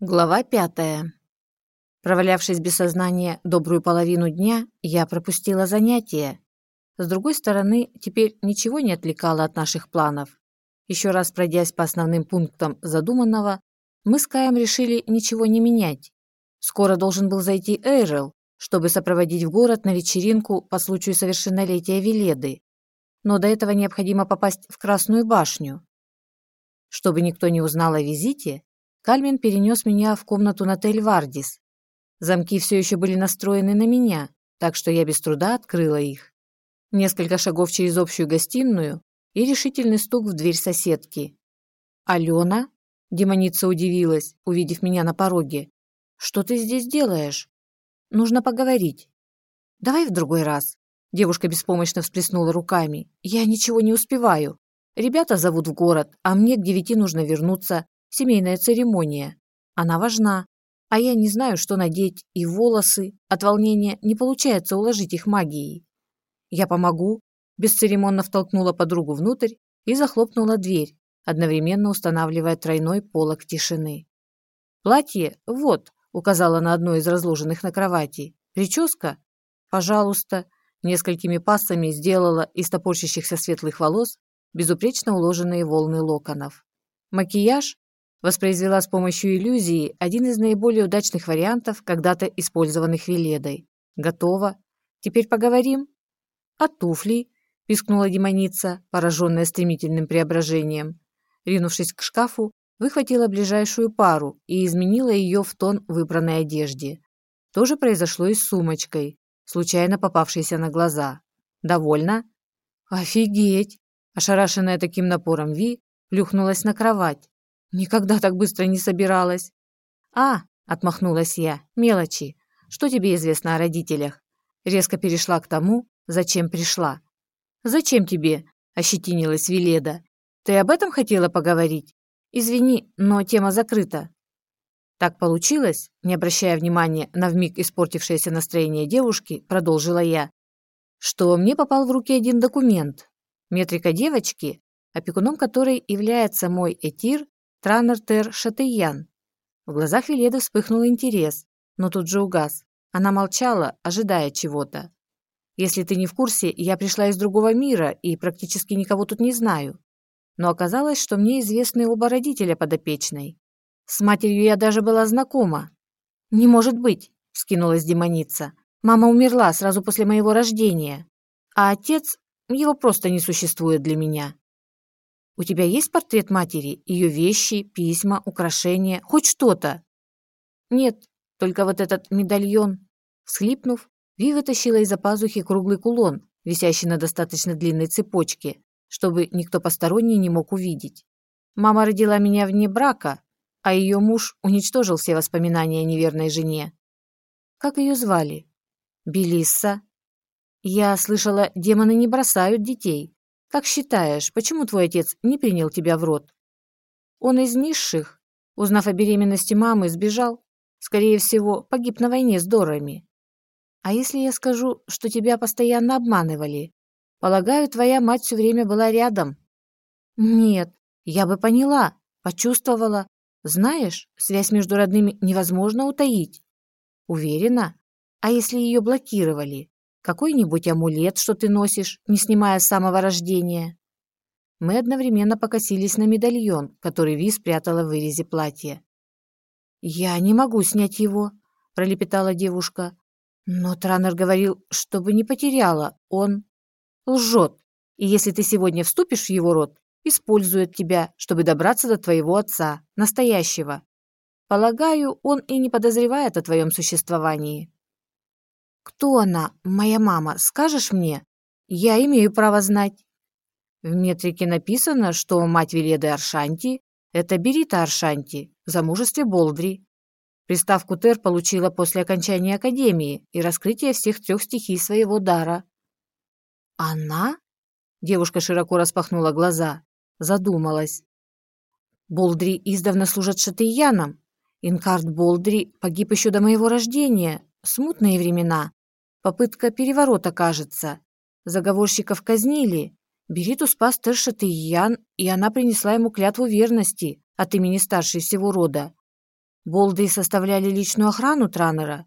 Глава пятая. Провалявшись без сознания добрую половину дня, я пропустила занятия. С другой стороны, теперь ничего не отвлекало от наших планов. Еще раз пройдясь по основным пунктам задуманного, мы с Каем решили ничего не менять. Скоро должен был зайти Эйрел, чтобы сопроводить в город на вечеринку по случаю совершеннолетия Веледы. Но до этого необходимо попасть в Красную башню. Чтобы никто не узнал о визите, Кальмин перенес меня в комнату на Тель-Вардис. Замки все еще были настроены на меня, так что я без труда открыла их. Несколько шагов через общую гостиную и решительный стук в дверь соседки. «Алена?» – демоница удивилась, увидев меня на пороге. «Что ты здесь делаешь?» «Нужно поговорить». «Давай в другой раз». Девушка беспомощно всплеснула руками. «Я ничего не успеваю. Ребята зовут в город, а мне к девяти нужно вернуться. Семейная церемония. Она важна. А я не знаю, что надеть, и волосы. От волнения не получается уложить их магией. Я помогу. Бесцеремонно втолкнула подругу внутрь и захлопнула дверь, одновременно устанавливая тройной полог тишины. «Платье? Вот», — указала на одно из разложенных на кровати. «Прическа? Пожалуйста». Несколькими пассами сделала из топорщащихся светлых волос безупречно уложенные волны локонов. Макияж воспроизвела с помощью иллюзии один из наиболее удачных вариантов, когда-то использованных Веледой. «Готово. Теперь поговорим?» «А туфли?» – пискнула демоница, пораженная стремительным преображением. Ринувшись к шкафу, выхватила ближайшую пару и изменила ее в тон выбранной одежде. То же произошло и с сумочкой, случайно попавшейся на глаза. «Довольно?» «Офигеть!» Ошарашенная таким напором Ви плюхнулась на кровать, Никогда так быстро не собиралась. А, отмахнулась я, мелочи. Что тебе известно о родителях? Резко перешла к тому, зачем пришла. Зачем тебе? ощетинилась Веледа. Ты об этом хотела поговорить? Извини, но тема закрыта. Так получилось, не обращая внимания на вмиг испортившееся настроение девушки, продолжила я, что мне попал в руки один документ. Метрика девочки, опекуном которой является мой этир, Транертер Шатыян. В глазах Веледы вспыхнул интерес, но тут же угас. Она молчала, ожидая чего-то. Если ты не в курсе, я пришла из другого мира и практически никого тут не знаю. Но оказалось, что мне известны оба родителя подопечной. С матерью я даже была знакома. «Не может быть!» – скинулась демоница. «Мама умерла сразу после моего рождения, а отец, его просто не существует для меня. У тебя есть портрет матери, ее вещи, письма, украшения, хоть что-то? Нет, только вот этот медальон. Всхлипнув, Ви вытащила из-за пазухи круглый кулон, висящий на достаточно длинной цепочке, чтобы никто посторонний не мог увидеть. Мама родила меня вне брака, а ее муж уничтожил все воспоминания о неверной жене. Как ее звали? Белисса. Я слышала, демоны не бросают детей. Как считаешь, почему твой отец не принял тебя в род? Он из низших, узнав о беременности мамы, сбежал. Скорее всего, погиб на войне с Дорами. А если я скажу, что тебя постоянно обманывали? Полагаю, твоя мать все время была рядом. Нет, я бы поняла, почувствовала. Знаешь, связь между родными невозможно утаить. Уверена? А если ее блокировали? Какой-нибудь амулет, что ты носишь, не снимая с самого рождения. Мы одновременно покосились на медальон, который Ви спрятала в вырезе платья. «Я не могу снять его», – пролепетала девушка. «Но Транер говорил, чтобы не потеряла. Он лжет. И если ты сегодня вступишь в его род, использует тебя, чтобы добраться до твоего отца, настоящего. Полагаю, он и не подозревает о твоем существовании». «Кто она, моя мама, скажешь мне? Я имею право знать». В метрике написано, что мать Веледы Аршанти – это Берита Аршанти замужестве Болдри. Приставку Тер получила после окончания академии и раскрытия всех трех стихий своего дара. «Она?» – девушка широко распахнула глаза, задумалась. «Болдри издавна служат шатыянам. Инкарт Болдри погиб еще до моего рождения. Смутные времена. Попытка переворота, кажется. Заговорщиков казнили. Бериту спас Тершет и Ян, и она принесла ему клятву верности от имени старшей всего рода. Болды составляли личную охрану Транера.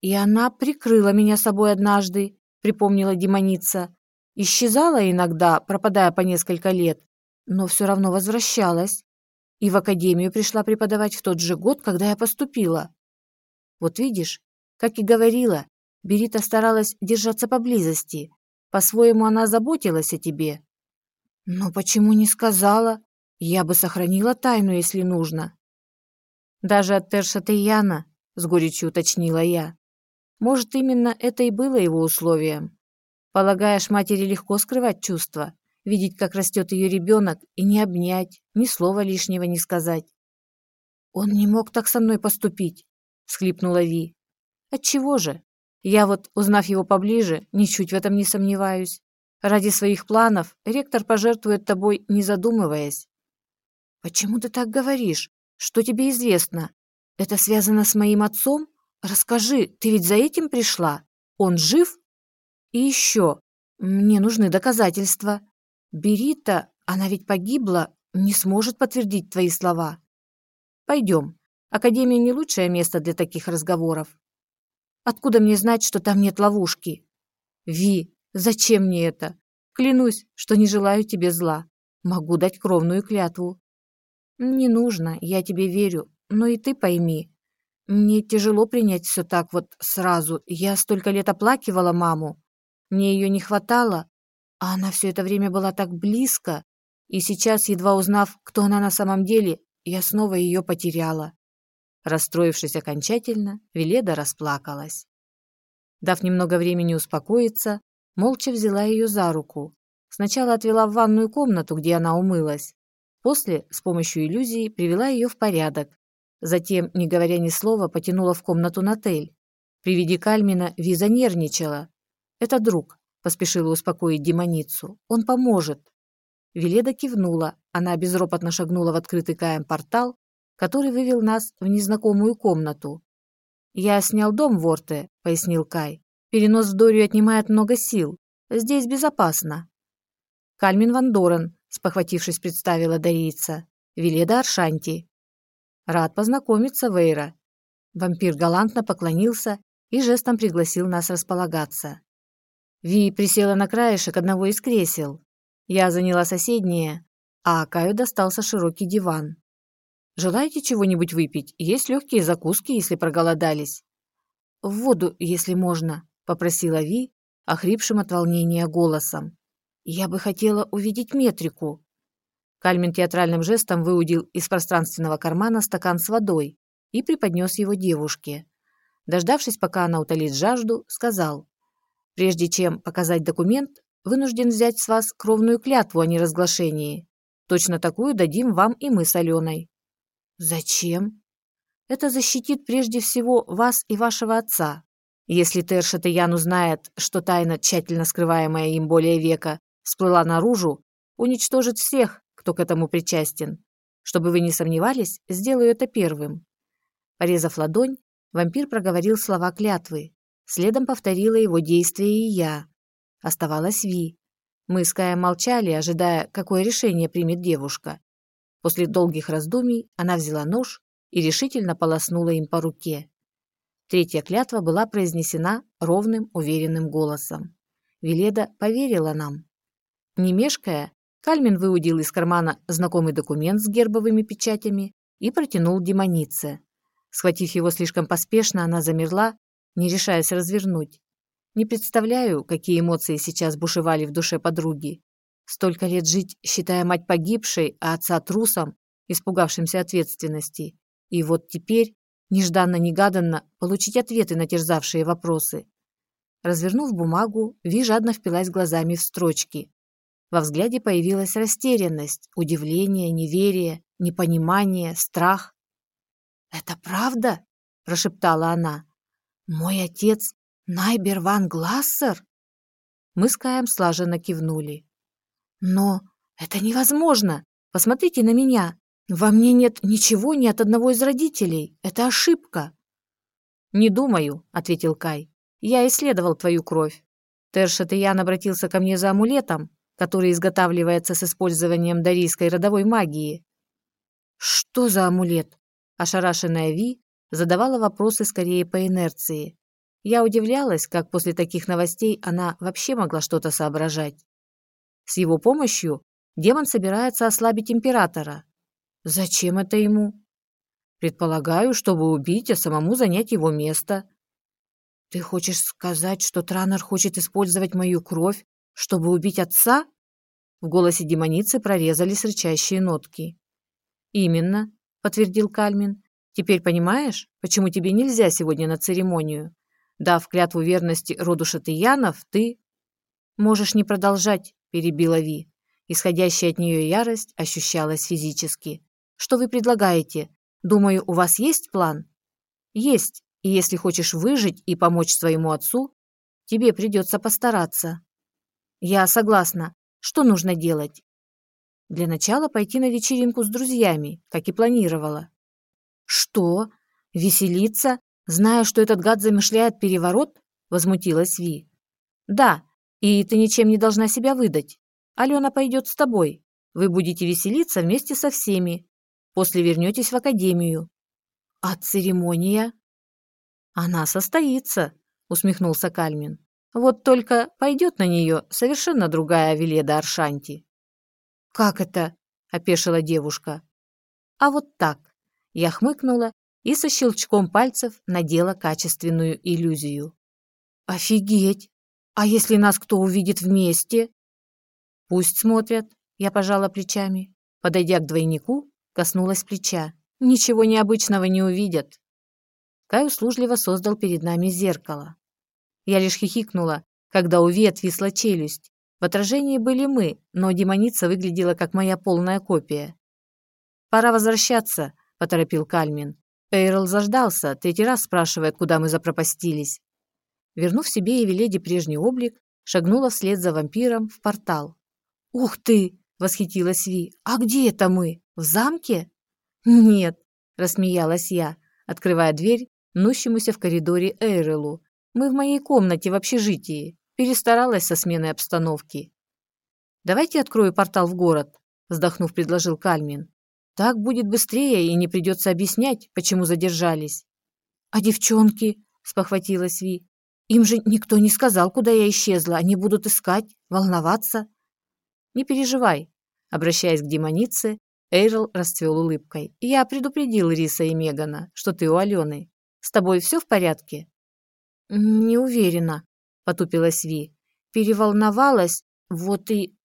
И она прикрыла меня собой однажды, припомнила демоница. Исчезала иногда, пропадая по несколько лет, но все равно возвращалась. И в академию пришла преподавать в тот же год, когда я поступила. Вот видишь, как и говорила, Берита старалась держаться поблизости. По-своему она заботилась о тебе. Но почему не сказала? Я бы сохранила тайну, если нужно. Даже от Терша Таяна, с горечью уточнила я. Может, именно это и было его условием. Полагаешь, матери легко скрывать чувства, видеть, как растет ее ребенок, и не обнять, ни слова лишнего не сказать. «Он не мог так со мной поступить», — схлипнула Ви. «Отчего же? Я вот, узнав его поближе, ничуть в этом не сомневаюсь. Ради своих планов ректор пожертвует тобой, не задумываясь». «Почему ты так говоришь? Что тебе известно? Это связано с моим отцом? Расскажи, ты ведь за этим пришла? Он жив?» И еще, мне нужны доказательства. Берита, она ведь погибла, не сможет подтвердить твои слова. Пойдем. Академия не лучшее место для таких разговоров. Откуда мне знать, что там нет ловушки? Ви, зачем мне это? Клянусь, что не желаю тебе зла. Могу дать кровную клятву. Не нужно, я тебе верю, но и ты пойми. Мне тяжело принять все так вот сразу. Я столько лет оплакивала маму. Мне ее не хватало, а она все это время была так близко, и сейчас, едва узнав, кто она на самом деле, я снова ее потеряла. Расстроившись окончательно, Веледа расплакалась. Дав немного времени успокоиться, молча взяла ее за руку. Сначала отвела в ванную комнату, где она умылась. После, с помощью иллюзии, привела ее в порядок. Затем, не говоря ни слова, потянула в комнату Натель. При виде Кальмина Виза нервничала, «Это друг», – поспешила успокоить демоницу. «Он поможет». Веледа кивнула. Она безропотно шагнула в открытый Каем портал, который вывел нас в незнакомую комнату. «Я снял дом в Орте», – пояснил Кай. «Перенос в Дорию отнимает много сил. Здесь безопасно». «Кальмин Ван Дорен», – спохватившись, представила Дарийца. «Веледа Аршанти». «Рад познакомиться, Вейра». Вампир галантно поклонился и жестом пригласил нас располагаться. Ви присела на краешек одного из кресел. Я заняла соседнее, а Каю достался широкий диван. «Желаете чего-нибудь выпить? Есть легкие закуски, если проголодались». «В воду, если можно», – попросила Ви, охрипшим от волнения голосом. «Я бы хотела увидеть метрику». Кальмин театральным жестом выудил из пространственного кармана стакан с водой и преподнес его девушке. Дождавшись, пока она утолит жажду, сказал Прежде чем показать документ, вынужден взять с вас кровную клятву о неразглашении. Точно такую дадим вам и мы с Аленой». «Зачем?» «Это защитит прежде всего вас и вашего отца. Если Тер Шатаян узнает, что тайна, тщательно скрываемая им более века, всплыла наружу, уничтожит всех, кто к этому причастен. Чтобы вы не сомневались, сделаю это первым». Порезав ладонь, вампир проговорил слова клятвы, Следом повторила его действия и я. Оставалась Ви. Мы с Каем молчали, ожидая, какое решение примет девушка. После долгих раздумий она взяла нож и решительно полоснула им по руке. Третья клятва была произнесена ровным, уверенным голосом. Веледа поверила нам. Не мешкая, Кальмин выудил из кармана знакомый документ с гербовыми печатями и протянул демонице. Схватив его слишком поспешно, она замерла не решаясь развернуть. Не представляю, какие эмоции сейчас бушевали в душе подруги. Столько лет жить, считая мать погибшей, а отца трусом, испугавшимся ответственности. И вот теперь, нежданно-негаданно, получить ответы на терзавшие вопросы. Развернув бумагу, Ви жадно впилась глазами в строчки. Во взгляде появилась растерянность, удивление, неверие, непонимание, страх. «Это правда?» – прошептала она. «Мой отец Найбер Ван Глассер?» Мы с Каем слаженно кивнули. «Но это невозможно! Посмотрите на меня! Во мне нет ничего ни от одного из родителей. Это ошибка!» «Не думаю», — ответил Кай. «Я исследовал твою кровь. Тершатыян обратился ко мне за амулетом, который изготавливается с использованием дарийской родовой магии». «Что за амулет?» Ошарашенная Ви задавала вопросы скорее по инерции. Я удивлялась, как после таких новостей она вообще могла что-то соображать. С его помощью демон собирается ослабить императора. Зачем это ему? Предполагаю, чтобы убить, а самому занять его место. Ты хочешь сказать, что Транер хочет использовать мою кровь, чтобы убить отца? В голосе демоницы прорезались рычащие нотки. Именно, подтвердил Кальмин. Теперь понимаешь, почему тебе нельзя сегодня на церемонию? Дав клятву верности роду Шатыянов, ты... Можешь не продолжать, перебила Ви. Исходящая от нее ярость ощущалась физически. Что вы предлагаете? Думаю, у вас есть план? Есть, и если хочешь выжить и помочь своему отцу, тебе придется постараться. Я согласна. Что нужно делать? Для начала пойти на вечеринку с друзьями, как и планировала. Что? Веселиться, зная, что этот гад замышляет переворот? Возмутилась Ви. Да, и ты ничем не должна себя выдать. Алена пойдет с тобой. Вы будете веселиться вместе со всеми. После вернетесь в академию. А церемония? Она состоится, усмехнулся Кальмин. Вот только пойдет на нее совершенно другая Веледа Аршанти. Как это? опешила девушка. А вот так. Я хмыкнула и со щелчком пальцев надела качественную иллюзию. Офигеть! А если нас кто увидит вместе? Пусть смотрят, я пожала плечами. Подойдя к двойнику, коснулась плеча. Ничего необычного не увидят. Кай услужливо создал перед нами зеркало. Я лишь хихикнула, когда у Ви отвисла челюсть. В отражении были мы, но демоница выглядела как моя полная копия. «Пора возвращаться», — поторопил Кальмин. Эйрл заждался, третий раз спрашивает, куда мы запропастились. Вернув себе Евеледи прежний облик, шагнула вслед за вампиром в портал. «Ух ты!» — восхитилась Ви. «А где это мы?» В замке? Нет, рассмеялась я, открывая дверь нущемуся в коридоре Эйрелу. Мы в моей комнате в общежитии. Перестаралась со сменой обстановки. Давайте открою портал в город, вздохнув, предложил Кальмин. Так будет быстрее и не придется объяснять, почему задержались. А девчонки, спохватилась Ви. Им же никто не сказал, куда я исчезла. Они будут искать, волноваться. Не переживай, обращаясь к демонице, Эйрл расцвел улыбкой. «Я предупредил Риса и Мегана, что ты у Алены. С тобой все в порядке?» «Не уверена», — потупилась Ви. «Переволновалась, вот и...»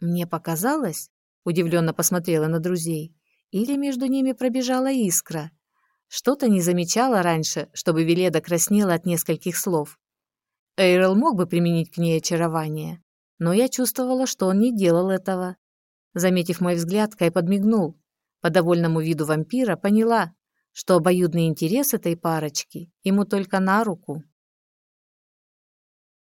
«Мне показалось?» — удивленно посмотрела на друзей. «Или между ними пробежала искра?» Что-то не замечала раньше, чтобы Веледа краснела от нескольких слов. Эйрл мог бы применить к ней очарование, но я чувствовала, что он не делал этого. Заметив мой взгляд, Кай подмигнул. По довольному виду вампира поняла, что обоюдный интерес этой парочки ему только на руку.